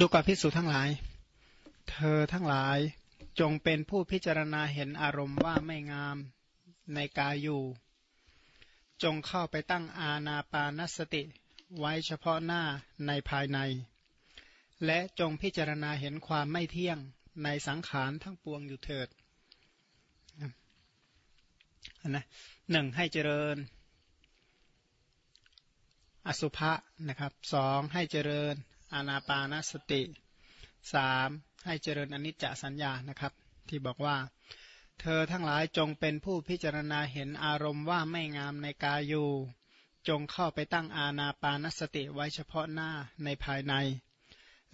ดูก่อนพิสูจทั้งหลาย เธอทั้งหลายจงเป็นผู้พิจารณาเห็นอารมณ์ว่าไม่งามในกายอยู่ จงเข้าไปตั้งอาณาปานสติไว้เฉพาะหน้าในภายใน และจงพิจารณาเห็นความไม่เที่ยงในสังขารทั้งปวงอยู่เถิดนะหนึ่งให้เจริญ อสุภะนะครับสองให้เจริญ อานาปานสติสามให้เจริญอนิจจสัญญานะครับ ที่บอกว่า เธอทั้งหลายจงเป็นผู้พิจารณาเห็นอารมณ์ว่าไม่งามในกายอยู่ จงเข้าไปตั้งอาณาปานสติไว้เฉพาะหน้าในภายใน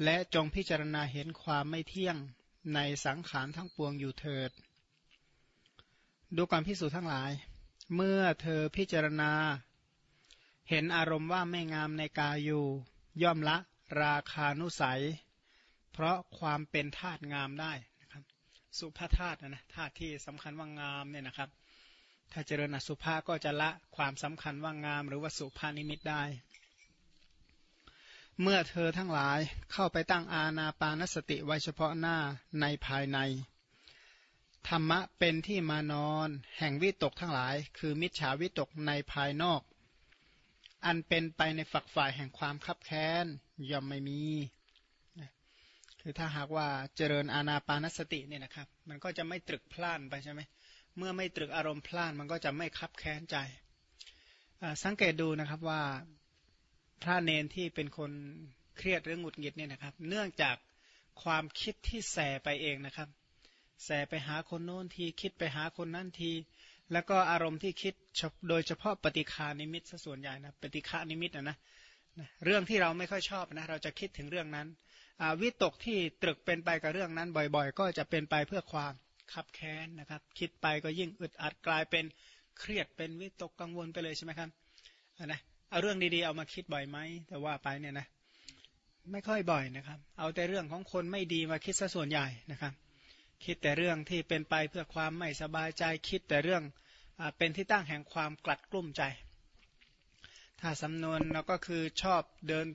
และจงพิจารณาเห็นความไม่เที่ยงในสังขารทั้งปวงอยู่เถิด ดูความพิสูจน์ทั้งหลาย เมื่อเธอพิจารณา เห็นอารมณ์ว่าไม่งามในกายอยู่ ย่อมละ ราคานุสัย เพราะความเป็นธาตุงามได้นะครับสุภาธาตุนะธาตุที่สำคัญว่างามเนี่ยนะครับ ถ้าเจริญอสุภาก็จะละความสำคัญว่างาม หรือว่าสุภานิมิตได้ เมื่อเธอทั้งหลายเข้าไปตั้งอาณาปานสติไว้เฉพาะหน้าในภายในธรรมะเป็นที่มานอน แห่งวิตกทั้งหลาย คือมิจฉาวิตกในภายนอก อันเป็นไปในฝักฝ่ายแห่งความคับแค้นย่อมไม่มี คือถ้าหากว่าเจริญอาณาปานสติเนี่ยนะครับ มันก็จะไม่ตรึกพล่านไปใช่ไหม เมื่อไม่ตรึกอารมณ์พล่านมันก็จะไม่คับแค้นใจ สังเกตดูนะครับว่าพระเนนที่เป็นคนเครียดหรือหงุดหงิดเนี่ยนะครับ เนื่องจากความคิดที่แสไปเองนะครับ แสไปหาคนโน้นทีคิดไปหาคนนั้นที แล้วก็อารมณ์ที่คิดโดยเฉพาะปฏิคานิมิตซะส่วนใหญ่นะปฏิฆานิมิตนะนะเรื่องที่เราไม่ค่อยชอบนะเราจะคิดถึงเรื่องนั้นวิตกที่ตรึกเป็นไปกับเรื่องนั้นบ่อยๆ ก็จะเป็นไปเพื่อความขับแค้นนะครับ คิดไปก็ยิ่งอึดอัดกลายเป็นเครียดเป็นวิตกกังวลไปเลยใช่ไหมครับนะเอาเรื่องดีๆเอามาคิดบ่อยไหมแต่ว่าไปเนี่ยนะไม่ค่อยบ่อยนะครับ เอาแต่เรื่องของคนไม่ดีมาคิดซะส่วนใหญ่นะครับ คิดแต่เรื่องที่เป็นไปเพื่อความไม่สบายใจคิดแต่เรื่องอเป็นที่ตั้งแห่งความกลัดกลุ้มใจ ถ้าสำนวนเราก็คือชอบเดิน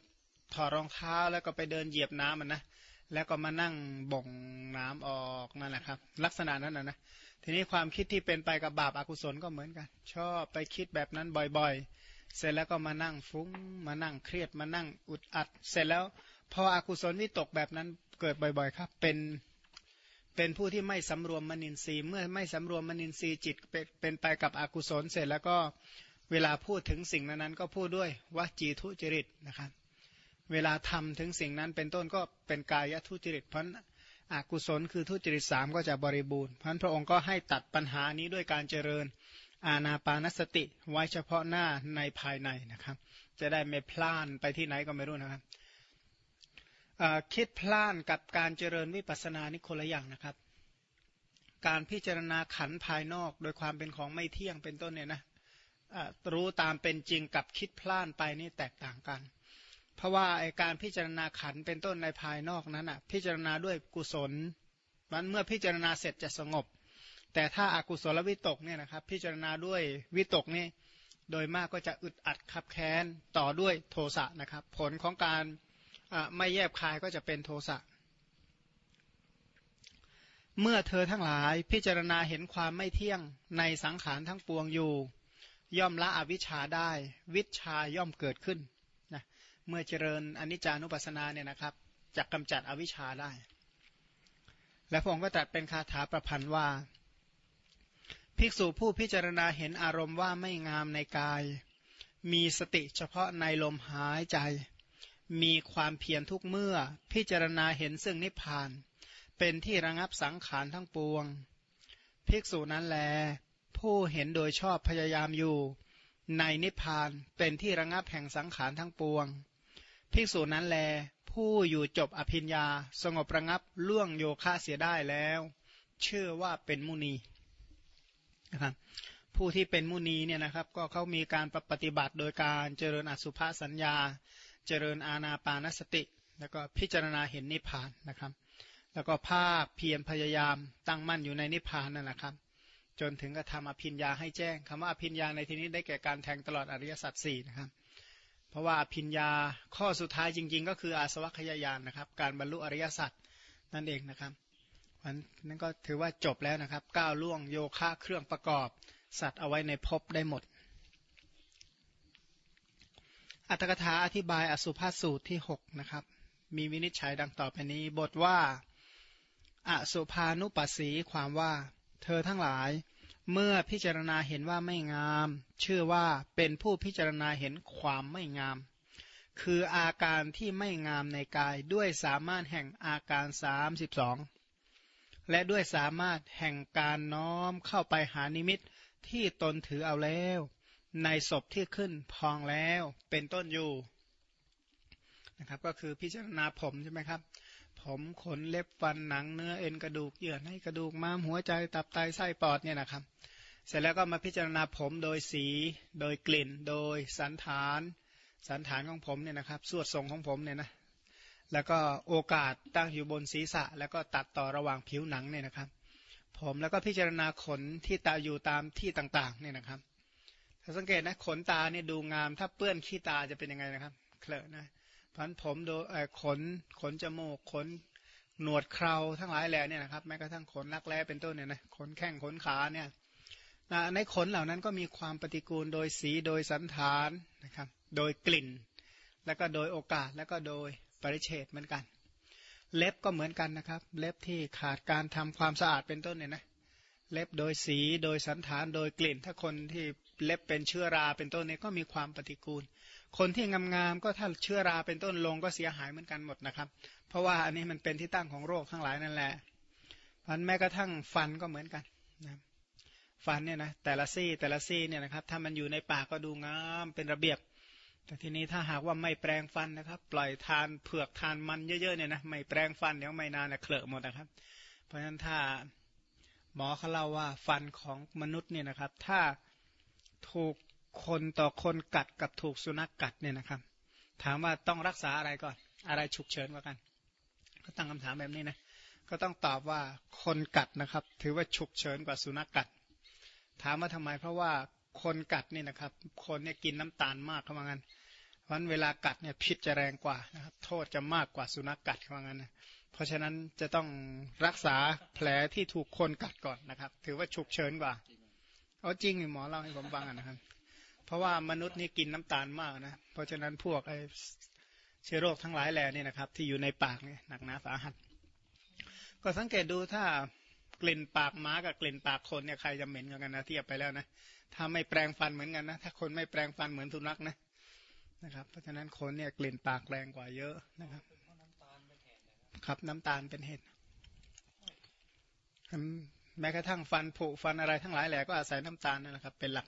ถอดรองเท้าแล้วก็ไปเดินเหยียบน้ำมันนะแล้วก็มานั่งบ่งน้ำออกนั่นแหละครับ ลักษณะนั้นนะนะทีนี้ความคิดที่เป็นไปกับบาปอากุศลก็เหมือนกัน ชอบไปคิดแบบนั้นบ่อยๆ เสร็จแล้วก็มานั่งฟุ้ง มานั่งเครียดมานั่งอุดอัด เสร็จแล้วพออกุศลวิตกแบบนั้นเกิดบ่อยๆ ครับ เป็น เป็นผู้ที่ไม่สำรวมมนินทรีย์ เมื่อไม่สำรวมมนินทรีย์จิตเป็นไปกับอกุศลเสร็จแล้วก็เวลาพูดถึงสิ่งนั้นก็พูดด้วยวจีทุจริตนะครับ เวลาทำถึงสิ่งนั้นเป็นต้นก็เป็นกายทุจริต เพราะอากุศลคือทุจริตสามก็จะบริบูรณ์เพราะพระองค์ก็ให้ตัดปัญหานี้ด้วยการเจริญอาณาปานสติไว้เฉพาะหน้าในภายในนะครับ จะได้ไม่พลานไปที่ไหนก็ไม่รู้นะครับ คิดพลานกับการเจริญวิปัสสนานี่คนละอย่างนะครับ การพิจารณาขันภายนอกโดยความเป็นของไม่เที่ยงเป็นต้นเนี่ยนะรู้ตามเป็นจริงกับคิดพล่านไปนี่แตกต่างกัน เพราะว่าไอการพิจารณาขันเป็นต้นในภายนอกนั้นอะพิจารณาด้วยกุศลมันเมื่อพิจารณาเสร็จจะสงบ แต่ถ้าอากุศลวิตกเนี่ยนะครับพิจารณาด้วยวิตกนี่โดยมากก็จะอึดอัดขับแค้นต่อด้วยโทสะนะครับ ผลของการ ไม่แยบคายก็จะเป็นโทสะ เมื่อเธอทั้งหลายพิจารณาเห็นความไม่เที่ยงในสังขารทั้งปวงอยู่ ย่อมละอวิชชาได้ วิชาย่อมเกิดขึ้นนะเมื่อเจริญอนิจจานุปัสสนาเนี่ยนะครับจะกำจัดอวิชชาได้ และพระองค์ก็ตรัสเป็นคาถาประพันธ์ว่า ภิกษุผู้พิจารณาเห็นอารมณ์ว่าไม่งามในกาย มีสติเฉพาะในลมหายใจ มีความเพียรทุกเมื่อ พิจารณาเห็นซึ่งนิพพาน เป็นที่ระงับสังขารทั้งปวง ภิกษุนั้นแล ผู้เห็นโดยชอบพยายามอยู่ ในนิพพานเป็นที่ระงับแห่งสังขารทั้งปวง ภิกษุนั้นแล ผู้อยู่จบอภิญญาสงบระงับล่วงโยคะเสียได้แล้ว เชื่อว่าเป็นมุนีนะครับผู้ที่เป็นมุนีเนี่ยนะครับก็เขามีการปฏิบัติโดยการเจริญอสุภาสัญญา เจริญอาณาปานสติ แล้วก็พิจารณาเห็นนิพพานนะครับ แล้วก็ภาคเพียรพยายามตั้งมั่นอยู่ในนิพพานนั่นแหละครับ จนถึงกระทำอภิญญาให้แจ้งคำว่าอภิญญาในที่นี้ได้แก่การแทงตลอดอริยสัจสี่นะครับ เพราะว่าพิญญาข้อสุดท้ายจริง ๆ ก็คืออาสวัคยายานนะครับ การบรรลุอริยสัจนั่นเองนะครับนั่นก็ถือว่าจบแล้วนะครับก้าวล่วงโยคะเครื่องประกอบสัตว์เอาไว้ในภพได้หมด อัตถกถาอธิบายอสุภาสูตรที่6นะครับ มีวินิจฉัยดังต่อไปนี้ บทว่า อสุภานุปัสสีความว่า เธอทั้งหลาย เมื่อพิจารณาเห็นว่าไม่งาม ชื่อว่าเป็นผู้พิจารณาเห็นความไม่งาม คืออาการที่ไม่งามในกายด้วยสามารถแห่งอาการ 32 และด้วยสามารถแห่งการน้อมเข้าไปหานิมิตที่ตนถือเอาแล้ว ในศพที่ขึ้นพองแล้วเป็นต้นอยู่นะครับ ก็คือพิจารณาผมใช่ไหมครับ ผมขนเล็บฟันหนังเนื้อเอ็นกระดูกเยื่อในกระดูกม้ามหัวใจตับไตไส้ปอดเนี่ยนะครับ เสร็จแล้วก็มาพิจารณาผมโดยสีโดยกลิ่น โดยสันฐาน สันฐานของผมเนี่ยนะครับส่วดทรงของผมเนี่ยนะแล้วก็โอกาสตั้งอยู่บนศีรษะ แล้วก็ตัดต่อระหว่างผิวหนังเนี่ยนะครับ ผมแล้วก็พิจารณาขนที่ตาอยู่ตามที่ต่างๆเนี่ยนะครับ สังเกตนะขนตาเนี่ยดูงาม ถ้าเปื้อนขี้ตาจะเป็นยังไงนะครับ เคลอะนะพันผมโดขนขนจมูกขนหนวดเคราทั้งหลายแหล่เนี่ยนะครับแม้กระทั่งขนรักแร้เป็นต้นเนี่ยนะขนแข้งขนขาเนี่ยในขนเหล่านั้นก็มีความปฏิกูลโดยสีโดยสันฐานนะครับ โดยกลิ่น แล้วก็โดยโอกาสแล้วก็โดยปริเฉดเหมือนกัน เล็บก็เหมือนกันนะครับ เล็บที่ขาดการทำความสะอาดเป็นต้นเนี่ยนะเล็บโดยสีโดยสันฐานโดยกลิ่น ถ้าคนที่ เล็บเป็นเชื้อราเป็นต้นเนี่ยก็มีความปฏิกูล คนที่งามๆก็ถ้าเชื้อราเป็นต้นลงก็เสียหายเหมือนกันหมดนะครับ เพราะว่าอันนี้มันเป็นที่ตั้งของโรคทั้งหลายนั่นแหละพันแม้กระทั่งฟันก็เหมือนกันนะฟันเนี่ยนะแต่ละซี่แต่ละซี่เนี่ยนะครับถ้ามันอยู่ในปากก็ดูงามเป็นระเบียบ แต่ทีนี้ถ้าหากว่าไม่แปลงฟันนะครับ ปล่อยทานเผือกทานมันเยอะๆเนี่ยนะไม่แปลงฟันเดี๋ยวไม่นานนะเคลอะหมดนะครับ เพราะฉะนั้นถ้าหมอเขาเล่าว่าฟันของมนุษย์เนี่ยนะครับ ถ้า ถูกคนต่อคนกัดกับถูกสุนัขกกัดเนี่ยนะครับ ถามว่าต้องรักษาอะไรก่อน อะไรฉุกเฉินกว่ากัน ก็ตั้งคำถามแบบนี้นะก็ต้องตอบว่าคนกัดนะครับ ถือว่าฉุกเฉินกว่าสุนัขกกัด ถามว่าทำไมเพราะว่าคนกัดนี่นะครับ คนเนี่ยกินน้ำตาลมากเขาว่างั้นวันเวลากัดเนี่ยพิษจะแรงกว่านะครับ โทษจะมากกว่าสุนัขกกัดเขาว่างั้นนะเพราะฉะนั้นจะต้องรักษาแผลที่ถูกคนกัดก่อนนะครับ ถือว่าฉุกเฉินกว่า เอาจริงหมอเล่าให้ผมฟังนะครับ เพราะว่ามนุษย์นี่กินน้ำตาลมากนะ เพราะฉะนั้นพวกไอเชื้อโรคทั้งหลายแหล่นี่นะครับ ที่อยู่ในปากเนี่ยหนักหนาสาหัส ก็สังเกตดูถ้ากลิ่นปากม้ากับกลิ่นปากคนเนี่ยใครจะเหม็นกันนะเทียบไปแล้วนะถ้าไม่แปลงฟันเหมือนกันนะ ถ้าคนไม่แปลงฟันเหมือนสุนัขนะนะครับ เพราะฉะนั้นคนเนี่ยกลิ่นปากแรงกว่าเยอะนะครับครับน้ำตาลเป็นเหตุ แม้กระทั่งฟันผุฟันอะไรทั้งหลายแหละก็อาศัยน้ำตาลนั่นแหละครับเป็นหลัก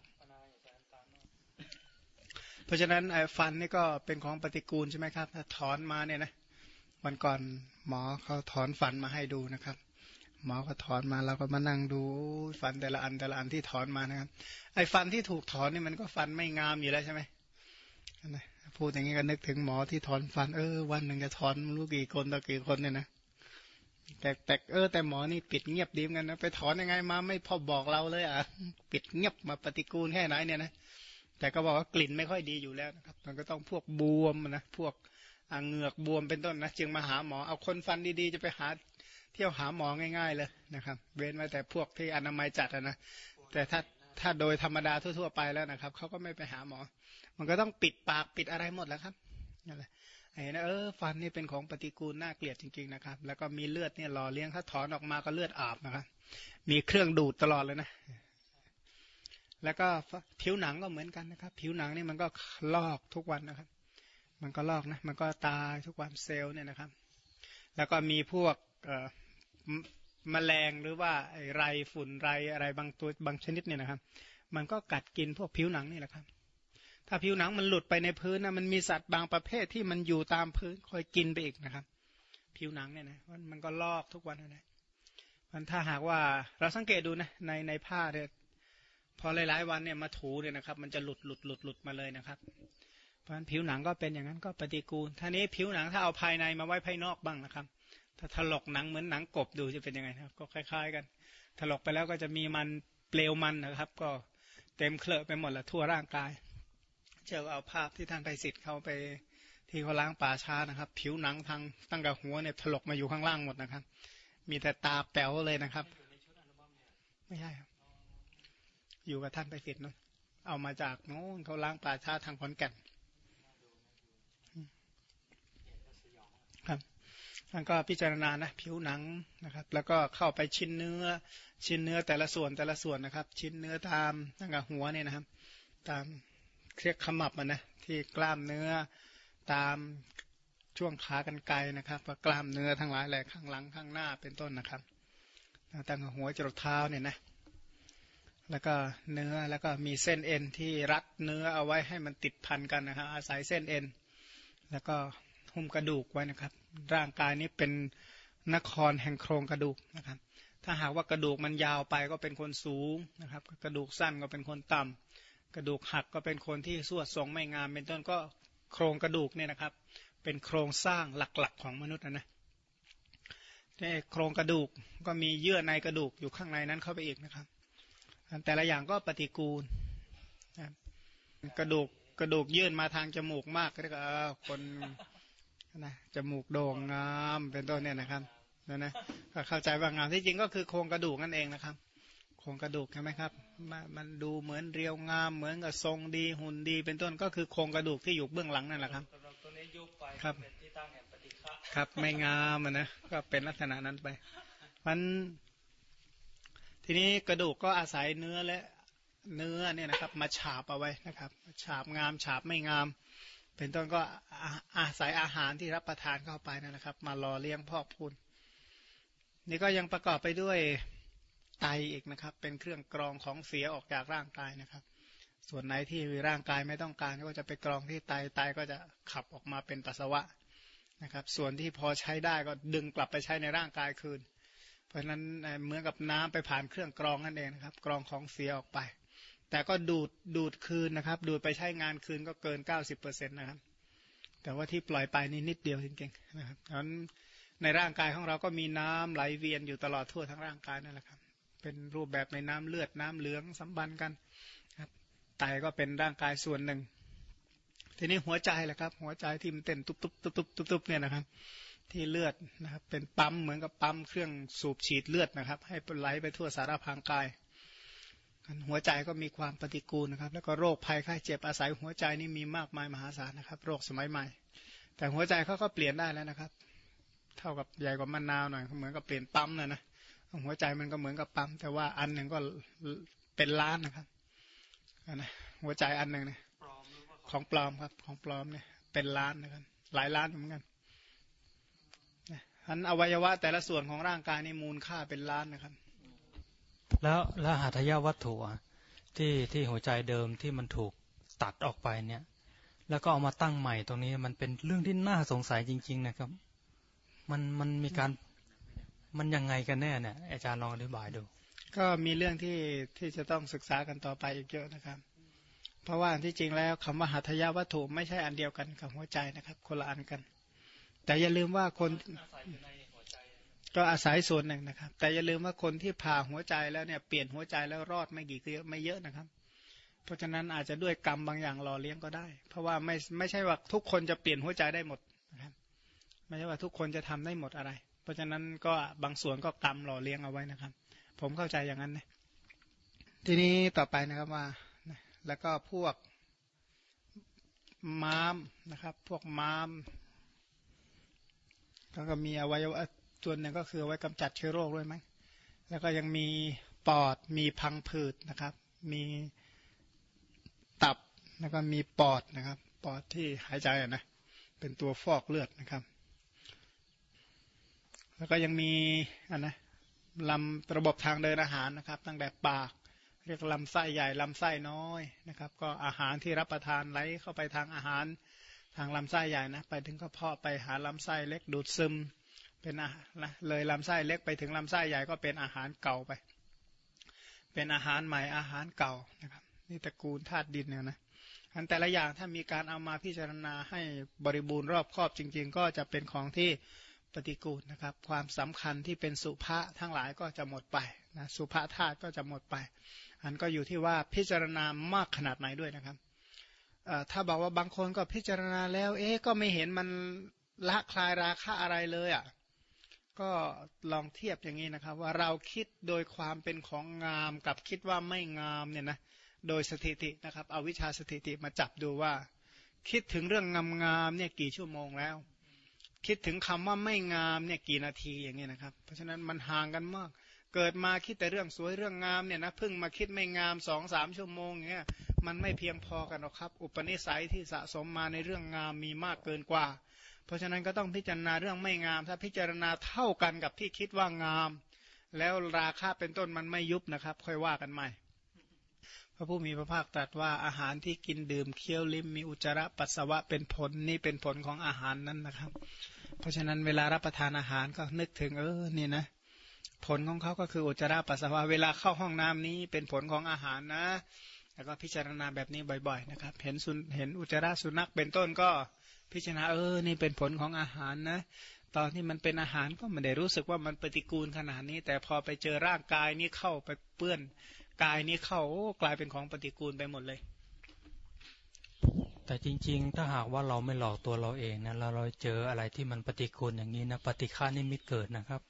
เพราะฉะนั้นไอ้ฟันนี่ก็เป็นของปฏิกูลใช่ไหมครับ ถ้าถอนมาเนี่ยนะวันก่อนหมอเขาถอนฟันมาให้ดูนะครับ หมอก็ถอนมาเราก็มานั่งดูฟันแต่ละอันแต่ละอันที่ถอนมานะครับ ไอ้ฟันที่ถูกถอนนี่มันก็ฟันไม่งามอยู่แล้วใช่ไหมพูดอย่างนี้ก็นึกถึงหมอที่ถอนฟัน เออ วันหนึ่งจะถอนรู้กี่คนต่อกี่คนเนี่ยนะ แต่แต่เออแต่หมอนี่ปิดเงียบดีมกันนะไปถอนยังไงมาไม่พอบอกเราเลยอะปิดเงียบมาปฏิกูลแค่ไหนเนี่ยนะแต่ก็บอกว่ากลิ่นไม่ค่อยดีอยู่แล้วนะครับ มันก็ต้องพวกบวมนะพวกเหงือกบวมเป็นต้นนะจึงมาหาหมอเอาคนฟันดีๆ จะไปหาเที่ยวหาหมอง่าย ๆ เลยนะครับ เว้นไว้แต่พวกที่อนามัยจัดนะแต่ถ้าถ้าโดยธรรมดาทั่วๆไปแล้วนะครับเขาก็ไม่ไปหาหมอ มันก็ต้องปิดปากปิดอะไรหมดแล้วครับนั่นแหละ เห็นนะเออฟันนี่เป็นของปฏิกูลน่าเกลียดจริงๆนะครับ แล้วก็มีเลือดเนี่ยหล่อเลี้ยงถ้าถอนออกมาก็เลือดอาบนะครับมีเครื่องดูดตลอดเลยนะ แล้วก็ผิวหนังก็เหมือนกันนะครับ ผิวหนังนี่มันก็ลอกทุกวันนะครับ มันก็ลอกนะมันก็ตายทุกวันเซลล์เนี่ยนะครับ แล้วก็มีพวกมแมลงหรือว่าไรฝุ่นไรอะไรบางตัวบางชนิดเนี่ยนะครับ มันก็กัดกินพวกผิวหนังนี่แหละครับ ถ้าผิวหนังมันหลุดไปในพื้นนะมันมีสัตว์บางประเภทที่มันอยู่ตามพื้นคอยกินไปอีกนะครับ ผิวหนังเนี่ยนะมันก็ลอกทุกวันนะมันถ้าหากว่าเราสังเกตดูนะในในผ้าเนี่ยพอหลายๆวันเนี่ยมาถูเนี่ยนะครับ มันจะหลุดหลุดหลุดหลุดมาเลยนะครับ เพราะฉะนั้นผิวหนังก็เป็นอย่างนั้นก็ปฏิกูลท่านี้ผิวหนังถ้าเอาภายในมาไว้ภายนอกบ้างนะครับ ถ้าถลอกหนังเหมือนหนังกบดูจะเป็นยังไงครับ ก็คล้าย ๆ กัน ถลอกไปแล้วก็จะมีมันเปลวมันนะครับ ก็เต็มเคลอะไปหมดละทั่วร่างกาย เจอเอาภาพที่ท่านไปสิทธิ์เขาไปที่เขาล้างป่าช้านะครับ ผิวหนังทางตั้งแต่หัวเนี่ยถลกมาอยู่ข้างล่างหมดนะครับ มีแต่ตาแป๋วเลยนะครับ ไม่ใช่ครับ อยู่กับท่านไปสิทธิ์นู้นเอามาจากโน้นเขาล้างป่าช้าทางขอนแก่นครับท่านก็พิจารณานะผิวหนังนะครับ แล้วก็เข้าไปชิ้นเนื้อ ชิ้นเนื้อแต่ละส่วนแต่ละส่วนนะครับ ชิ้นเนื้อตามตั้งแต่หัวเนี่ยนะครับ ตาม เครียกขมับมันนะที่กล้ามเนื้อตามช่วงขากันไกนะครับกล้ามเนื้อทั้งหลายแหละข้างหลังข้างหน้าเป็นต้นนะครับตั้งหัวจรดเท้าเนี่ยนะแล้วก็เนื้อแล้วก็มีเส้นเอ็นที่รัดเนื้อเอาไว้ให้มันติดพันกันนะครับ อาศัยเส้นเอ็นแล้วก็หุ้มกระดูกไว้นะครับ ร่างกายนี้เป็นนครแห่งโครงกระดูกนะครับ ถ้าหากว่ากระดูกมันยาวไปก็เป็นคนสูงนะครับ กระดูกสั้นก็เป็นคนต่ำ กระดูกหักก็เป็นคนที่สวดทรงไม่งาม เป็นต้นก็โครงกระดูกเนี่ยนะครับ เป็นโครงสร้างหลักๆของมนุษย์นะนะนี่โครงกระดูกก็มีเยื่อในกระดูกอยู่ข้างในนั้นเข้าไปอีกนะครับ แต่ละอย่างก็ปฏิกูลกระดูกกระดูกยื่นมาทางจมูกมากก็เรียกว่าคนนะจมูกโด่งงามเป็นต้นเนี่ยนะครับนะนะเข้าใจว่างามที่จริงก็คือโครงกระดูกนั่นเองนะครับ โครงกระดูกใช่ไหมครับ มันดูเหมือนเรียวงามเหมือนกับทรงดีหุ่นดี เป็นต้นก็คือโครงกระดูกที่อยู่เบื้องหลังนั่นแหละครับตัวนี้ยุบไปครับเป็นที่ตั้งแห่งปฏิฆะครับไม่งามนะก็เป็นลักษณะนั้นไปมันทีนี้กระดูกก็อาศัยเนื้อและเนื้อเนี่ยนะครับ มาฉาบเอาไว้นะครับฉาบงามฉาบไม่งาม เป็นต้นก็อาศัยอาหารที่รับประทานเข้าไปนะครับ มารอเลี้ยงพอกพูนนี่ก็ยังประกอบไปด้วย ไตอีกนะครับ เป็นเครื่องกรองของเสียออกจากร่างกายนะครับ ส่วนไหนที่ร่างกายไม่ต้องการก็จะไปกรองที่ไตไตก็จะขับออกมาเป็นปัสสาวะนะครับ ส่วนที่พอใช้ได้ก็ดึงกลับไปใช้ในร่างกายคืน เพราะฉะนั้นเหมือนกับน้ำไปผ่านเครื่องกรองนั่นเองนะครับ กรองของเสียออกไป แต่ก็ดูดดูดคืนนะครับ ดูดไปใช้งานคืนก็เกินเก้าสิบเปอร์เซ็นต์นะครับ แต่ว่าที่ปล่อยไปนี่นิดเดียวจริงๆนะครับเพราะนั้นในร่างกายของเราก็มีน้ำไหลเวียนอยู่ตลอดทั่วทั้งร่างกายนั่นแหละครับ เป็นรูปแบบในน้ำเลือดน้ำเหลืองสัมพันธ์กันครับไตก็เป็นร่างกายส่วนหนึ่ง ทีนี้หัวใจแหละครับ หัวใจที่มันเต้นตุบตุบตุบตุบตุบตุบเนี่ยนะครับ ที่เลือดนะครับ เป็นปั๊มเหมือนกับปั๊มเครื่องสูบฉีดเลือดนะครับ ให้ไหลไปทั่วสารพางกายหัวใจก็มีความปฏิกูลนะครับ แล้วก็โรคภัยไข้เจ็บอาศัยหัวใจนี่มีมากมายมหาศาลนะครับ โรคสมัยใหม่ แต่หัวใจเขาก็เปลี่ยนได้แล้วนะครับ เท่ากับใหญ่กว่ามะนาวหน่อยเหมือนกับเปลี่ยนปั๊มนะนะ หัวใจมันก็เหมือนกับปั๊ม แต่ว่าอันหนึ่งก็เป็นล้านนะครับนะหัวใจอันหนึ่งเนี่ยของปลอมครับ ของปลอมเนี่ย เป็นล้านนะครับหลายล้านเหมือนกันอันอวัยวะแต่ละส่วนของร่างกายนี่มูลค่าเป็นล้านนะครับ แล้วแล้วหัตถยาวัตถุที่ที่หัวใจเดิมที่มันถูกตัดออกไปเนี่ย แล้วก็เอามาตั้งใหม่ตรงนี้มันเป็นเรื่องที่น่าสงสัยจริง ๆ นะครับ มันมันมีการ มันยังไงกันแน่เนี่ยอาจารย์ลองอธิบายดู ก็มีเรื่องที่ที่จะต้องศึกษากันต่อไปอีกเยอะนะครับ เพราะว่าที่จริงแล้วคำว่าหัตถยาวัตถุไม่ใช่อันเดียวกันกับหัวใจนะครับ คนละอันกัน แต่อย่าลืมว่าคนก็อาศัยส่วนหนึ่งนะครับ แต่อย่าลืมว่าคนที่ผ่าหัวใจแล้วเนี่ยเปลี่ยนหัวใจแล้วรอดไม่กี่เยอะไม่เยอะนะครับ เพราะฉะนั้นอาจจะด้วยกรรมบางอย่างหล่อเลี้ยงก็ได้ เพราะว่าไม่ไม่ใช่ว่าทุกคนจะเปลี่ยนหัวใจได้หมดนะครับ ไม่ใช่ว่าทุกคนจะทำได้หมดอะไร ราะฉะนั้นก็บางส่วนก็กรรมหล่อเลี้ยงเอาไว้นะครับ ผมเข้าใจอย่างนั้นนะทีนี้ต่อไปนะครับว่า แล้วก็พวกม้ามนะครับ พวกม้ามแล้วก็มีอวัยวะส่วนหนึ่งก็คือไว้กำจัดเชื้อโรคด้วยไหมแล้วก็ยังมีปอดมีพังผืดนะครับ มีตับแล้วก็มีปอดนะครับ ปอดที่หายใจนะเป็นตัวฟอกเลือดนะครับ แล้วก็ยังมีอันนะลำระบบทางเดินอาหารนะครับ ตั้งแต่ปาก เรียกลำไส้ใหญ่ลำไส้น้อยนะครับ ก็อาหารที่รับประทานไหลเข้าไปทางอาหารทางลำไส้ใหญ่นะไปถึงกระเพาะไปหาลำไส้เล็กดูดซึมเป็นอานะเลยลำไส้เล็กไปถึงลำไส้ใหญ่ก็เป็นอาหารเก่าไป เป็นอาหารใหม่อาหารเก่านะครับนี่ตระกูลธาตุดินเนี่ยนะอันแต่ละอย่างถ้ามีการเอามาพิจารณาให้บริบูรณ์รอบครอบจริง ๆ ก็จะเป็นของที่ ปฏิกูลนะครับ ความสำคัญที่เป็นสุภาษทั้งหลายก็จะหมดไปนะสุภาษธาตุก็จะหมดไป อันก็อยู่ที่ว่าพิจารณามากขนาดไหนด้วยนะครับถ้าบอกว่าบางคนก็พิจารณาแล้ว เอ๊ก็ไม่เห็นมันละคลายราคะอะไรเลยอะ่ะก็ลองเทียบอย่างนี้นะครับ ว่าเราคิดโดยความเป็นของงามกับคิดว่าไม่งามเนี่ยนะโดยสถิตินะครับเอาวิชาสถิติมาจับดูว่า คิดถึงเรื่องงามๆเนี่ยกี่ชั่วโมงแล้ว คิดถึงคำว่าไม่งามเนี่ยกี่นาทีอย่างเงี้ยนะครับ เพราะฉะนั้นมันห่างกันมาก เกิดมาคิดแต่เรื่องสวยเรื่องงามเนี่ยนะเพิ่งมาคิดไม่งามสองสามชั่วโมงเงี้ยมันไม่เพียงพอกันหรอกครับ อุปนิสัยที่สะสมมาในเรื่องงามมีมากเกินกว่า เพราะฉะนั้นก็ต้องพิจารณาเรื่องไม่งาม ถ้าพิจารณาเท่ากันกับที่คิดว่างาม แล้วราคาเป็นต้นมันไม่ยุบนะครับ ค่อยว่ากันใหม่ พระผู้มีพระภาคตรัสว่าอาหารที่กินดื่มเคี้ยวลิ้มมีอุจจาระปัสสาวะเป็นผลนี่เป็นผลของอาหารนั้นนะครับ เพราะฉะนั้นเวลารับประทานอาหารก็นึกถึงเออนี่นะผลของเขาก็คืออุจจาระปัสสาวะเวลาเข้าห้องน้ำนี้เป็นผลของอาหารนะ แล้วก็พิจารณาแบบนี้บ่อยๆนะครับ เห็นสุนเห็นอุจจาระสุนัขเป็นต้นก็พิจารณาเออนี่เป็นผลของอาหารนะ ตอนที่มันเป็นอาหารก็ไม่ได้รู้สึกว่ามันปฏิกูลขนาดนี้ แต่พอไปเจอร่างกายนี้เข้าไปเปื้อน กายนี้เข้าโอ้กลายเป็นของปฏิกูลไปหมดเลย แต่จริง ๆ ถ้าหากว่าเราไม่หลอกตัวเราเองนะเราเราเจออะไรที่มันปฏิกูลอย่างนี้นะปฏิฆานิมิตเกิดนะครับ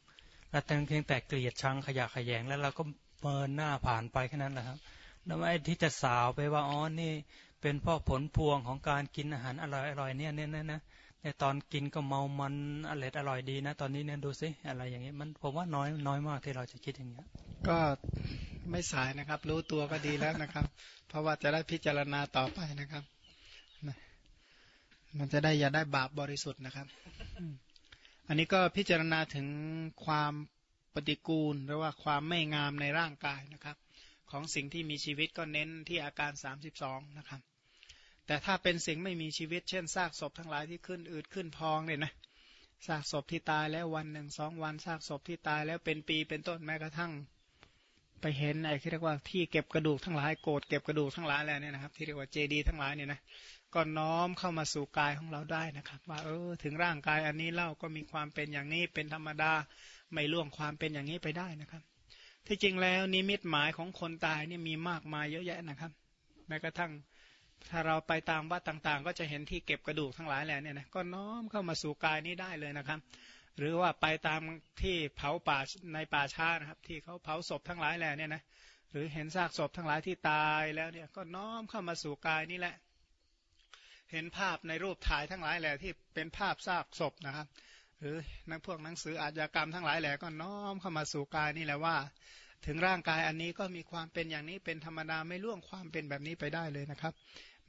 แล้วแต่เพียงแต่เกลียดชังขยะขยงแล้วเราก็เมินหน้าผ่านไปแค่นั้นแหละครับแล้วไอ้ที่จะสาวไปว่าอ๋อนี่เป็นเพ่อผลพวงของการกินอาหารอร่อยอร่อยเนี่ยเนี่ยนะนะในตอนกินก็เมามันอร่อยอร่อยดีนะ ตอนนี้เนี่ยดูสิอะไรอย่างเงี้ยมันผมว่าน้อยน้อยมากที่เราจะคิดอย่างเงี้ย ก็ ไม่สายนะครับ รู้ตัวก็ดีแล้วนะครับ เพราะว่าจะได้พิจารณาต่อไปนะครับ มันจะได้อย่าได้บาปบริสุทธิ์นะครับ อันนี้ก็พิจารณาถึงความปฏิกูลหรือว่าความไม่งามในร่างกายนะครับ ของสิ่งที่มีชีวิตก็เน้นที่อาการ 32 นะครับ แต่ถ้าเป็นสิ่งไม่มีชีวิต เช่นซากศพทั้งหลายที่ขึ้นอืดขึ้นพองเนี่ยนะซากศพที่ตายแล้ววันหนึ่งสองวันซากศพที่ตายแล้วเป็นปีเป็นต้นแม้กระทั่ง ไปเห็นไอ้ที่เรียกว่าที่เก็บกระดูกทั้งหลายโกดเก็บกระดูกทั้งหลายแล้วเนี่ยนะครับ ที่เรียกว่าเจดีทั้งหลายเนี่ยนะก็น้อมเข้ามาสู่กายของเราได้นะครับ ว่าเออถึงร่างกายอันนี้เล่าก็มีความเป็นอย่างนี้เป็นธรรมดาไม่ล่วงความเป็นอย่างนี้ไปได้นะครับ ที่จริงแล้วนิมิตหมายของคนตายเนี่ยมีมากมายเยอะแยะนะครับ แม้กระทั่งถ้าเราไปตามวัดต่างๆ ก็จะเห็นที่เก็บกระดูกทั้งหลายแหล่เนี่ยนะก็น้อมเข้ามาสู่กายนี้ได้เลยนะครับ หรือว่าไปตามที่เผาป่าในป่าช้านะครับ ที่เขาเผาศพทั้งหลายแหล่เนี่ยนะหรือเห็นซากศพทั้งหลายที่ตายแล้วเนี่ยก็น้อมเข้ามาสู่กายนี่แหละ เห็นภาพในรูปถ่ายทั้งหลายแหล่ที่เป็นภาพซากศพนะครับ หรือนักพวกหนังสืออาชญากรรมทั้งหลายแหล่ก็น้อมเข้ามาสู่กายนี่แหละว่า ถึงร่างกายอันนี้ก็มีความเป็นอย่างนี้เป็นธรรมดาไม่ล่วงความเป็นแบบนี้ไปได้เลยนะครับ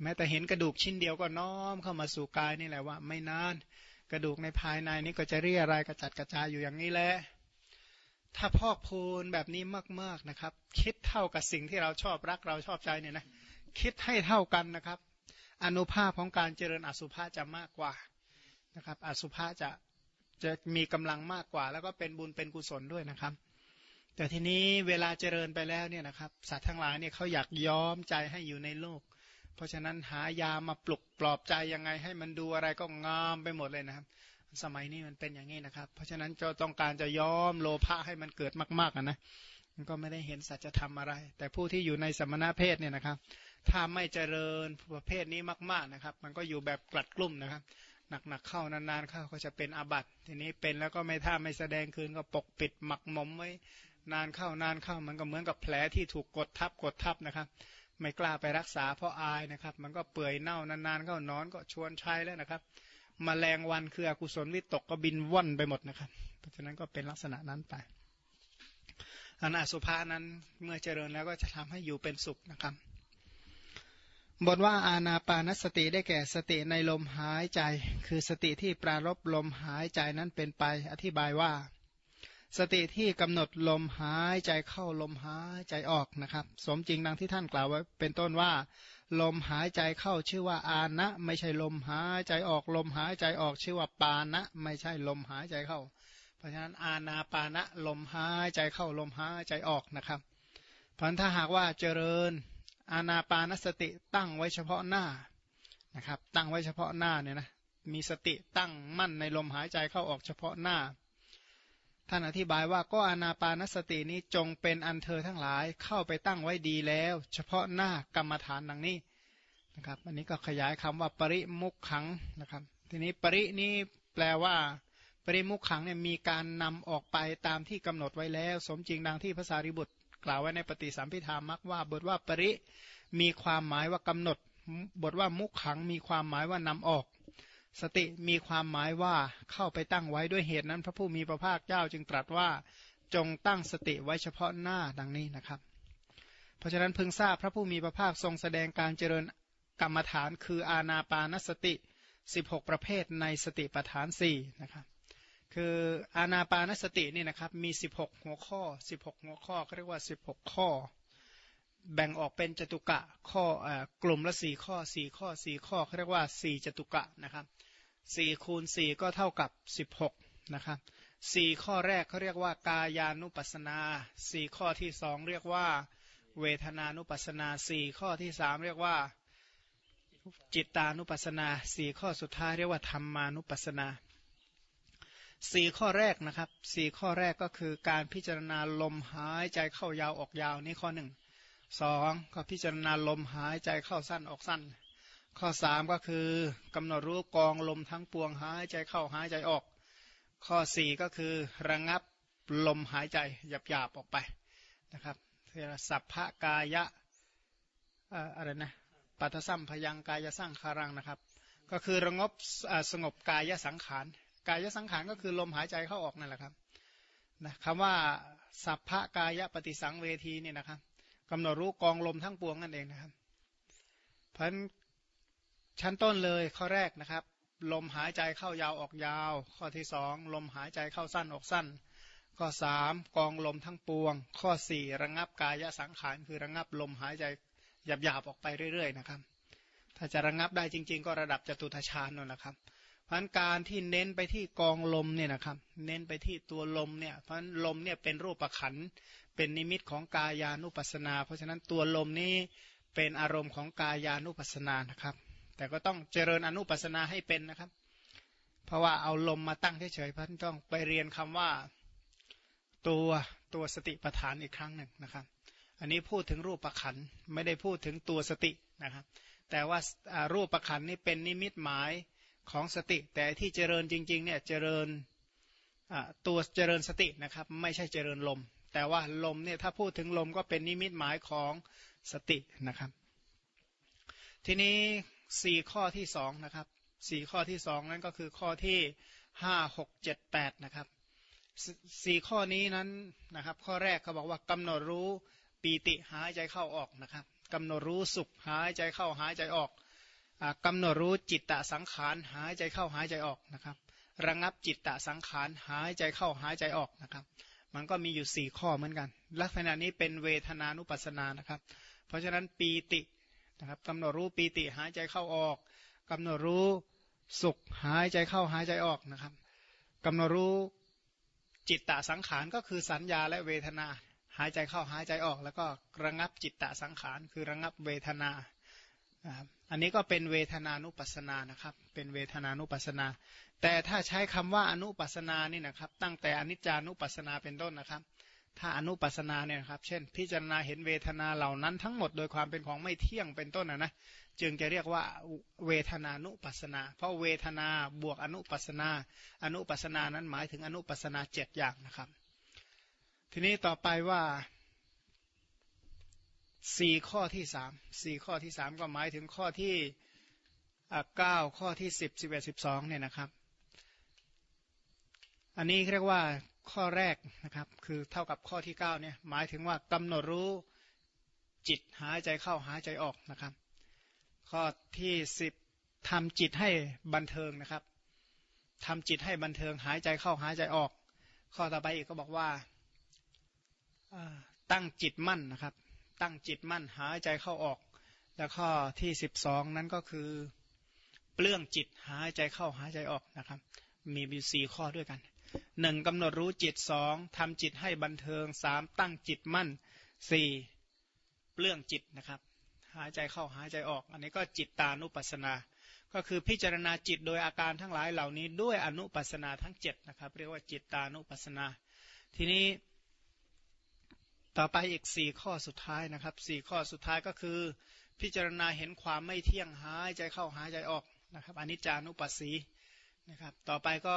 แม้แต่เห็นกระดูกชิ้นเดียวก็น้อมเข้ามาสู่กายนี่แหละว่า ไม่นาน กระดูกในภายในนี้ก็จะเรียอะไรกระจัดกระจายอยู่อย่างนี้แหละถ้าพอกพูนแบบนี้มากๆนะครับ คิดเท่ากับสิ่งที่เราชอบรักเราชอบใจเนี่ยนะคิดให้เท่ากันนะครับ อนุภาพของการเจริญอสุภะจะมากกว่านะครับ อสุภะจะจะมีกำลังมากกว่า แล้วก็เป็นบุญเป็นกุศลด้วยนะครับ แต่ทีนี้เวลาเจริญไปแล้วเนี่ยนะครับ สัตว์ทั้งหลายเนี่ยเขาอยากย้อมใจให้อยู่ในโลก เพราะฉะนั้นหายามาปลุกปลอบใจยังไง ให้มันดูอะไรก็งามไปหมดเลยนะครับ สมัยนี้มันเป็นอย่างนี้นะครับ เพราะฉะนั้นจะต้องการจะย้อมโลภะให้มันเกิดมากๆนะมันก็ไม่ได้เห็นสัจธรรมอะไร แต่ผู้ที่อยู่ในสมณเพศเนี่ยนะครับ ถ้าไม่เจริญประเภทนี้มาก ๆนะครับ มันก็อยู่แบบกลัดกลุ่มนะครับหนักๆเข้านานๆเข้าก็จะเป็นอาบัติทีนี้เป็นแล้วก็ไม่ท่าไม่แสดงคืนก็ปกปิดหมักหมมไว้นานเข้านานเข้ามันก็เหมือนกับแผลที่ถูกกดทับกดทับนะครับ ไม่กล้าไปรักษาเพราะอายนะครับ มันก็เปื่อยเน่านานๆเข้านอนก็ชวนใช้แล้วนะครับมแมลงวันคืออกุศลวิตกก็บินว่อนไปหมดนะครับ เพราะฉะนั้นก็เป็นลักษณะนั้นไปอันอสุภานั้นเมื่อเจริญแล้วก็จะทำให้อยู่เป็นสุขนะครับ บทว่าอาณาปานสติได้แก่สติในลมหายใจ คือสติที่ปรารบลมหายใจนั้นเป็นไป อธิบายว่า สติที่กำหนดลมหายใจเข้าลมหายใจออกนะครับ สมจริงดังที่ท่านกล่าวไว้เป็นต้นว่า ลมหายใจเข้าชื่อว่าอานะ ไม่ใช่ลมหายใจออกลมหายใจออกชื่อว่าปานะ ไม่ใช่ลมหายใจเข้า เพราะฉะนั้นอาณาปานะลมหายใจเข้าลมหายใจออกนะครับเพราะถ้าหากว่าเจริญอาณาปานสติตั้งไว้เฉพาะหน้านะครับ ตั้งไว้เฉพาะหน้าเนี่ยนะมีสติตั้งมั่นในลมหายใจเข้าออกเฉพาะหน้า ท่านอธิบายว่าก็อนาปานสตินี้จงเป็นอันเธอทั้งหลายเข้าไปตั้งไว้ดีแล้ว เฉพาะหน้ากรรมฐานดังนี้นะครับอันนี้ก็ขยายคำว่าปริมุขขังนะครับ ทีนี้ปรินี้แปลว่า ปริมุขขังเนี่ยมีการนำออกไปตามที่กำหนดไว้แล้ว สมจริงดังที่พระสารีบุตร กล่าวไว้ในปฏิสัมพิธามักว่าบทว่าปริมีความหมายว่ากำหนด บทว่ามุขขังมีความหมายว่านำออก สติมีความหมายว่าเข้าไปตั้งไว้ด้วยเหตุนั้น พระผู้มีพระภาคเจ้าจึงตรัสว่าจงตั้งสติไว้เฉพาะหน้าดังนี้นะครับ เพราะฉะนั้นพึงทราบพระผู้มีพระภาคทรงแสดงการเจริญกรรมฐานคืออาณาปานสติ 16 ประเภทในสติปัฏฐาน4นะครับคืออาณาปานสตินี่นะครับมี 16 หัวข้อ 16 หัวข้อเขาเรียกว่า 16 ข้อ แบ่งออกเป็นจตุกะข้อกลุ่มละ4ข้อ4ข้อ4ข้อเขาเรียกว่า4จตุกะนะครับ4คูณ4ก็เท่ากับ16นะครับสี่ข้อแรกเขาเรียกว่ากายานุปัสนาสี่ข้อที่สองเรียกว่าเวทนานุปัสนาสี่ข้อที่สามเรียกว่าจิตตานุปัสนาสี่ข้อสุดท้ายเรียกว่าธรรมานุปัสนาสี่ข้อแรกนะครับสี่ข้อแรกก็คือการพิจารณาลมหายใจเข้ายาวออกยาวนี่ข้อหนึ่ง สองก็พิจารณาลมหายใจเข้าสั้นออกสั้น ข้อสามก็คือกำหนดรู้กองลมทั้งปวงหายใจเข้าหายใจออก ข้อ4ก็คือระงับลมหายใจหยาบๆออกไปนะครับเรียกสัพพกายะอะไรนะปัทสัมพยังกายสร้างคารังนะครับ ก็คือระงบสงบกายสังขารกายสังขารก็คือลมหายใจเข้าออกนั่นแหละครับนะคำว่าสัพพกายะปฏิสังเวทีเนี่ยนะครับ กำหนดรู้กองลมทั้งปวงนั่นเองนะครับ เพราะชั้นต้นเลยข้อแรกนะครับ ลมหายใจเข้ายาวออกยาว ข้อที่สองลมหายใจเข้าสั้นออกสั้น ข้อสามกองลมทั้งปวง ข้อสี่ระงับกายสังขารคือระงับลมหายใจหยาบๆออกไปเรื่อย ๆ นะครับ ถ้าจะระงับได้จริง ๆ ก็ระดับจตุทชานนั่นนะครับ พราะการที่เน้นไปที่กองลมเนี่ยนะครับ เน้นไปที่ตัวลมเนี่ย เพราะลมเนี่ยเป็นรูปขันเป็นนิมิตของกายานุปัสนา เพราะฉะนั้นตัวลมนี้เป็นอารมณ์ของกายานุปัสนานะครับ แต่ก็ต้องเจริญอนุปัสนาให้เป็นนะครับ เพราะว่าเอาลมมาตั้งเฉยๆพันต้องไปเรียนคำว่าตัวตัวสติปัฏฐานอีกครั้งหนึ่งนะครับ อันนี้พูดถึงรูปประขันไม่ได้พูดถึงตัวสตินะครับ แต่ว่ารูปประขันนี่เป็นนิมิตหมาย ของสติ แต่ที่เจริญจริงๆเนี่ยเจริญตัวเจริญสตินะครับไม่ใช่เจริญลม แต่ว่าลมเนี่ยถ้าพูดถึงลมก็เป็นนิมิตหมายของสตินะครับ ทีนี้สี่ข้อที่สองนะครับสี่ข้อที่สองนั้นก็คือข้อที่ห้าหกเจ็ดแปดนะครับสี่ข้อนี้นั้นนะครับ ข้อแรกเขาบอกว่ากำหนดรู้ปีติหายใจเข้าออกนะครับกำหนดรู้สุขหายใจเข้าหายใจออก กำหนดรู้จิตตสังขารหายใจเข้าหายใจออกนะครับ ระงับจิตตสังขารหายใจเข้าหายใจออกนะครับ มันก็มีอยู่สี่ข้อเหมือนกัน ลักษณะนี้เป็นเวทนานุปัสสนานะครับ เพราะฉะนั้นปีตินะครับกำหนดรู้ปีติหายใจเข้าออกกำหนดรู้สุขหายใจเข้าหายใจออกนะครับกำหนดรู้จิตตสังขารก็คือสัญญาและเวทนา หายใจเข้าหายใจออก แล้วก็ระงับจิตตสังขารคือระงับเวทนา อันนี้ก็เป็นเวทนานุปัสนานะครับ เป็นเวทนานุปัสนา แต่ถ้าใช้คำว่าอนุปัสนานี่นะครับ ตั้งแต่อนิจจานุปัสนาเป็นต้นนะครับ ถ้าอนุปัสนาเนี่ยครับ เช่น พิจารณาเห็นเวทนาเหล่านั้นทั้งหมดโดยความเป็นของไม่เที่ยงเป็นต้นนะนะจึงจะเรียกว่าเวทนานุปัสนา เพราะเวทนาบวกอนุปัสนา อนุปัสนานั้นหมายถึงอนุปัสนาเจ็ดอย่างนะครับ ทีนี้ต่อไปว่า สี่ข้อที่สามสี่ข้อที่สามก็หมายถึงข้อที่เก้าข้อที่สิบสิบเอ็ดสิบสองเนี่ยนะครับ อันนี้เรียกว่าข้อแรกนะครับ คือเท่ากับข้อที่9เนี่ยหมายถึงว่ากำหนดรู้จิตหายใจเข้าหายใจออกนะครับ ข้อที่10ทำจิตให้บันเทิงนะครับทำจิตให้บันเทิงหายใจเข้าหายใจออก ข้อต่อไปอีกก็บอกว่าตั้งจิตมั่นนะครับ ตั้งจิตมั่นหายใจเข้าออก แล้วข้อที่12นั้นก็คือเปลื้องจิตหายใจเข้าหายใจออกนะครับ มีอยู่สี่ข้อด้วยกันหนึ่งกำหนดรู้จิตสองทำจิตให้บันเทิงสามตั้งจิตมั่นสี่เปลื้องจิตนะครับ หายใจเข้าหายใจออก อันนี้ก็จิตตานุปัสสนา ก็คือพิจารณาจิตโดยอาการทั้งหลายเหล่านี้ด้วยอนุปัสนาทั้งเจ็ดนะครับ เรียกว่าจิตตานุปัสนา ทีนี้ ต่อไปอีกสี่ข้อสุดท้ายนะครับสี่ข้อสุดท้ายก็คือ พิจารณาเห็นความไม่เที่ยงหายใจเข้าหายใจออกนะครับอนิจจานุปัสสีนะครับ ต่อไปก็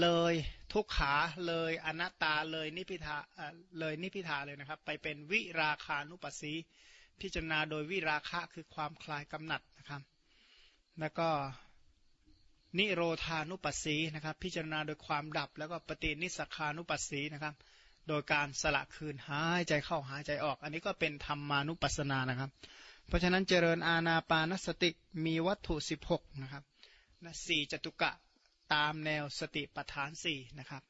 เลยทุกขาเลยอนัตตาเลยนิพิทาเลยนิพิทาเลยนะครับ ไปเป็นวิราคานุปัสสีพิจารณาโดยวิราคะคือความคลายกำหนัดนะครับ แล้วก็นิโรธานุปัสสีนะครับ พิจารณาโดยความดับแล้วก็ปฏินิสขานุปัสสีนะครับ โดยการสละคืนหายใจเข้าหายใจออก อันนี้ก็เป็นธรรมานุปัสสนานะครับ เพราะฉะนั้นเจริญอาณาปานสติมีวัตถุ 16 นะครับนะสี่จตุกะตามแนวสติปัฏฐานสี่นะครับ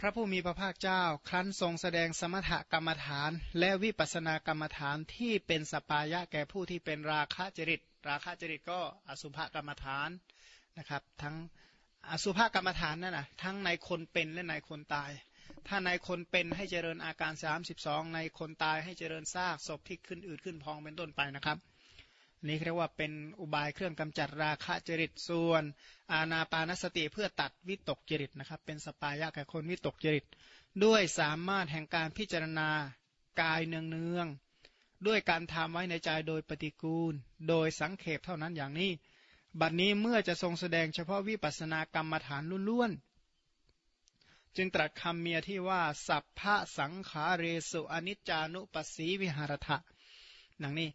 พระผู้มีพระภาคเจ้า ครั้นทรงแสดงสมถกรรมฐาน และวิปัสสนากรรมฐานที่เป็นสปายะแก่ผู้ที่เป็นราคะจริต ราคะจริตก็อสุภกรรมฐานนะครับ ทั้ง อสุภกรรมฐานนั่นนะทั้งในคนเป็นและในคนตาย ถ้าในคนเป็นให้เจริญอาการ 32 ในคนตายให้เจริญซากศพที่ขึ้นอืดขึ้นพองเป็นต้นไปนะครับนี่เรียกว่าเป็นอุบายเครื่องกำจัดราคะจริตส่วน อาณาปานสติเพื่อตัดวิตกจริตนะครับ เป็นสปายะแก่คนวิตกจริต ด้วยสามารถแห่งการพิจารณากายเนืองเนืองด้วยการทำไว้ในใจโดยปฏิกูล โดยสังเขปเท่านั้นอย่างนี้ บัดนี้เมื่อจะทรงแสดงเฉพาะวิปัสสนากรรมฐานล้วนๆ จึงตรัสคำเมียที่ว่า สัพพะสังขาเรสุอนิจจานุปัสสีวิหารถะดังนี้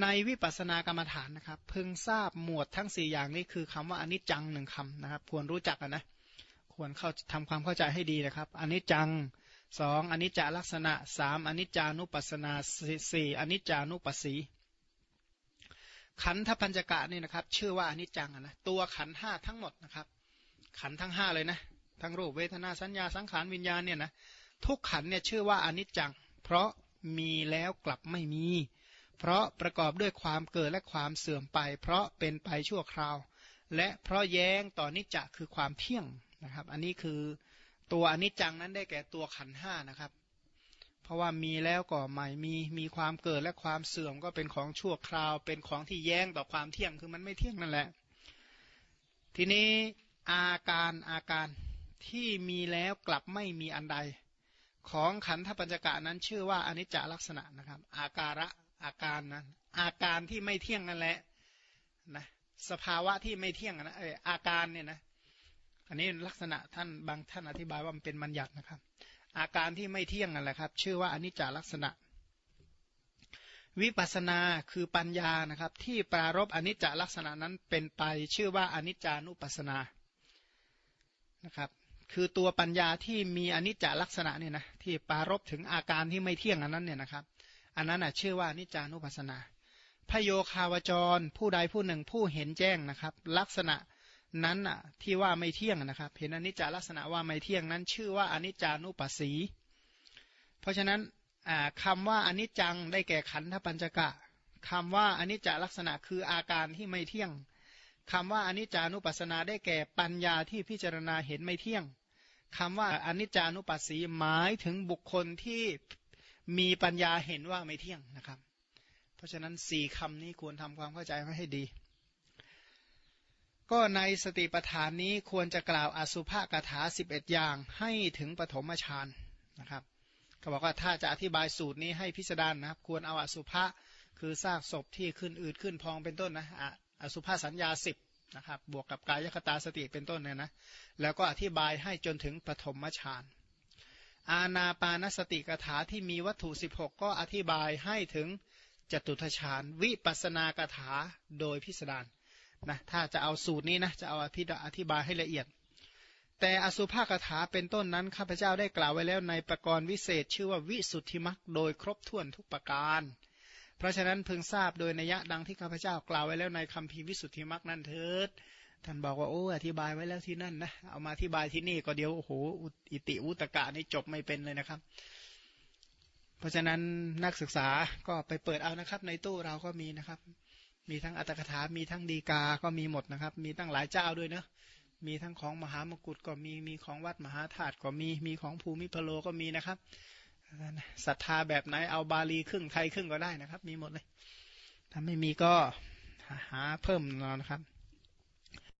ในวิปัสสนากรรมฐานนะครับพึงทราบหมวดทั้ง 4 อย่างนี้คือคำว่าอนิจจังหนึ่งคำนะครับควรรู้จักนะควรเข้าทำความเข้าใจให้ดีนะครับอนิจจังสองอนิจจลักษณะสามอนิจจานุปัสสนาสี่อนิจจานุปัสสี ขันธปัญจกะนี่นะครับ ชื่อว่าอนิจจังนะตัวขันห้าทั้งหมดนะครับ ขันทั้งห้าเลยนะทั้งรูปเวทนาสัญญาสังขารวิญญาณเนี่ยนะทุกขันเนี่ยชื่อว่าอนิจจัง เพราะมีแล้วกลับไม่มี เพราะประกอบด้วยความเกิดและความเสื่อมไป เพราะเป็นไปชั่วคราว และเพราะแย้งต่อนิจจะคือความเที่ยงนะครับ อันนี้คือตัวอนิจจังนั้นได้แก่ตัวขันห้านะครับ เพราะว่ามีแล้วก็ใหม่มีมีความเกิดและความเสื่อมก็เป็นของชั่วคราว เป็นของที่แย้งต่อความเที่ยงคือมันไม่เที่ยงนั่นแหละ ทีนี้อาการอาการที่มีแล้วกลับไม่มีอันใด ของขันธปัญจกะนั้นชื่อว่าอนิจจลักษณะนะครับ อาการะอาการนะอาการที่ไม่เที่ยงนั่นแหละนะสภาวะที่ไม่เที่ยงนะเอออาการเนี่ยนะอันนี้ลักษณะท่านบางท่านอธิบายว่ามันเป็นบัญญัตินะครับ อาการที่ไม่เที่ยงนั่นแหละครับ ชื่อว่าอนิจจลักษณะ วิปัสนาคือปัญญานะครับ ที่ปรารบอนิจจลักษณะนั้นเป็นไป ชื่อว่าอนิจจานุปัสนานะครับ คือตัวปัญญาที่มีอนิจจลักษณะเนี่ยนะที่ปรารบถึงอาการที่ไม่เที่ยงอันนั้นเนี่ยนะครับ อันนั้นอะชื่อว่าอนิจจานุปัสนาพโยคาวจร ผู้ใดผู้หนึ่งผู้เห็นแจ้งนะครับ ลักษณะ นั้นอะที่ว่าไม่เที่ยงนะครับเห็นอนิจจาลักษณะว่าไม่เที่ยงนั้น ชื่อว่าอนิจจานุปัสสี เพราะฉะนั้นคำว่าอนิจจังได้แก่ขันธปัญจกะคำว่าอนิจจลักษณะคืออาการที่ไม่เที่ยงคำว่าอนิจจานุปัสสนาได้แก่ปัญญาที่พิจารณาเห็นไม่เที่ยงคำว่าอนิจจานุปัสสีหมายถึงบุคคลที่มีปัญญาเห็นว่าไม่เที่ยงนะครับ เพราะฉะนั้นสี่คำนี้ควรทำความเข้าใจไว้ให้ดี ก็ในสติปัฏฐานนี้ควรจะกล่าวอสุภกถา 11 อย่างให้ถึงปฐมฌานนะครับเขาบอกว่าถ้าจะอธิบายสูตรนี้ให้พิสดารนะครับ ควรเอาอสุภะคือซากศพที่ขึ้นอืดขึ้นพองเป็นต้นนะอสุภาสัญญาสิบนะครับบวกกับกายคตาสติเป็นต้นเนี่ยนะแล้วก็อธิบายให้จนถึงปฐมฌานอาณาปานสติกถาที่มีวัตถุ 16 ก็อธิบายให้ถึงจตุทชาญวิปัสนากถาโดยพิสดาร นะถ้าจะเอาสูตรนี้นะจะเอาอธิอธิบายให้ละเอียด แต่อสุภาคถาเป็นต้นนั้นข้าพเจ้าได้กล่าวไว้แล้วในประกรณ์วิเศษ ชื่อว่าวิสุทธิมักโดยครบถ้วนทุกประการ เพราะฉะนั้นพึงทราบโดยนัยดังที่ข้าพเจ้ากล่าวไว้แล้วในคำพีวิสุทธิมักนั่นเถิดท่านบอกว่าโอ้อธิบายไว้แล้วที่นั่นนะเอามาอธิบายที่นี่ก็เดียวโอ้โหอิติอุตกะนี่จบไม่เป็นเลยนะครับ เพราะฉะนั้นนักศึกษาก็ไปเปิดเอานะครับ ในตู้เราก็มีนะครับ มีทั้งอัตถกถา มีทั้งดีกา ก็มีหมดนะครับ มีตั้งหลายเจ้าด้วยเนะ มีทั้งของมหามกุฏก็มี มีของวัดมหาธาตุก็มี มีของภูมิพโลก็มีนะครับ ศรัทธาแบบไหน เอาบาลีครึ่งไทยครึ่งก็ได้นะครับ มีหมดเลย ถ้าไม่มีก็หาเพิ่มนะครับ